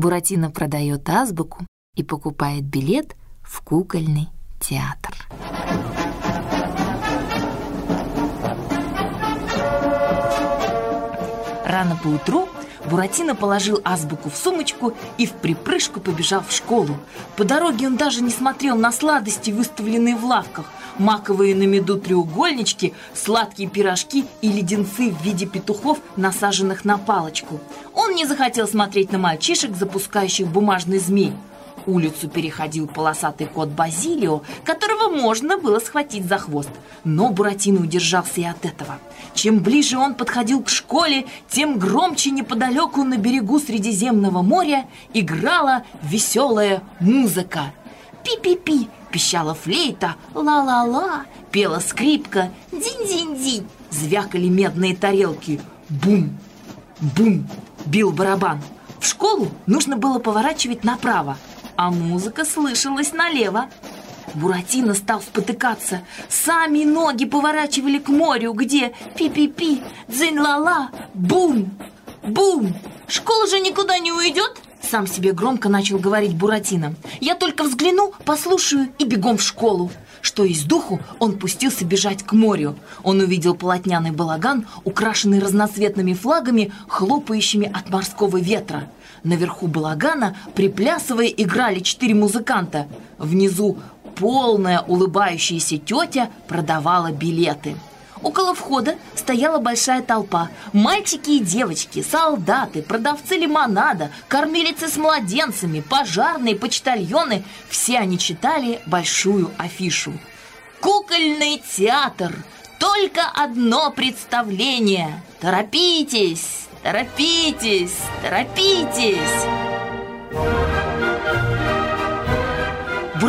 Буратино продает азбуку и покупает билет в кукольный театр. Рано поутру Буратино положил азбуку в сумочку и в припрыжку побежал в школу. По дороге он даже не смотрел на сладости, выставленные в лавках. Маковые на меду треугольнички, сладкие пирожки и леденцы в виде петухов, насаженных на палочку. Он не захотел смотреть на мальчишек, запускающих бумажный змей. Улицу переходил полосатый кот Базилио, которого можно было схватить за хвост. Но Буратино удержался и от этого. Чем ближе он подходил к школе, тем громче неподалеку на берегу Средиземного моря играла веселая музыка. «Пи-пи-пи!» – пищала флейта, «ла-ла-ла!» – пела скрипка, «динь-динь-динь!» – звякали медные тарелки, «бум! Бум!» – бил барабан. В школу нужно было поворачивать направо – а музыка слышалась налево. Буратино стал спотыкаться. Сами ноги поворачивали к морю, где пи-пи-пи, дзынь-ла-ла, бум, бум. Школа же никуда не уйдет? Сам себе громко начал говорить Буратино. Я только взгляну, послушаю и бегом в школу. Что из духу, он пустился бежать к морю. Он увидел полотняный балаган, украшенный разноцветными флагами, хлопающими от морского ветра. Наверху балагана, приплясывая, играли четыре музыканта. Внизу полная улыбающаяся тетя продавала билеты. Около входа стояла большая толпа. Мальчики и девочки, солдаты, продавцы лимонада, кормилицы с младенцами, пожарные, почтальоны. Все они читали большую афишу. «Кукольный театр! Только одно представление! Торопитесь! Торопитесь! Торопитесь!»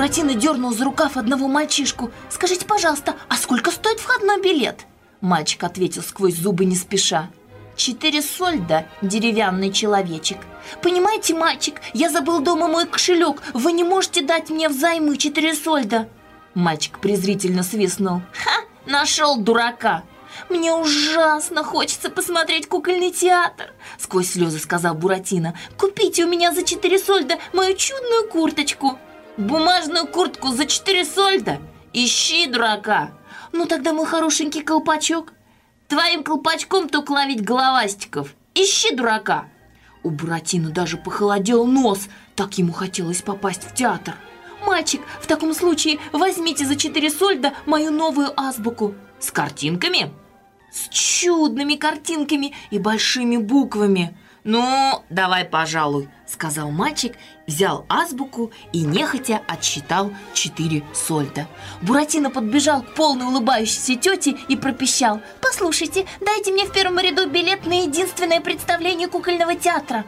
Буратино дернул за рукав одного мальчишку. «Скажите, пожалуйста, а сколько стоит входной билет?» Мальчик ответил сквозь зубы не спеша. «Четыре сольда, деревянный человечек. Понимаете, мальчик, я забыл дома мой кошелек. Вы не можете дать мне взаймы четыре сольда?» Мальчик презрительно свистнул. «Ха! Нашел дурака!» «Мне ужасно хочется посмотреть кукольный театр!» Сквозь слезы сказал Буратино. «Купите у меня за четыре сольда мою чудную курточку!» «Бумажную куртку за четыре сольда? Ищи дурака!» «Ну тогда мой хорошенький колпачок!» «Твоим колпачком только ловить головастиков! Ищи дурака!» У Буратино даже похолодел нос, так ему хотелось попасть в театр. «Мальчик, в таком случае возьмите за четыре сольда мою новую азбуку». «С картинками?» «С чудными картинками и большими буквами». «Ну, давай, пожалуй», — сказал мальчик, взял азбуку и нехотя отсчитал четыре сольда. Буратино подбежал к полной улыбающейся тете и пропищал. «Послушайте, дайте мне в первом ряду билет на единственное представление кукольного театра».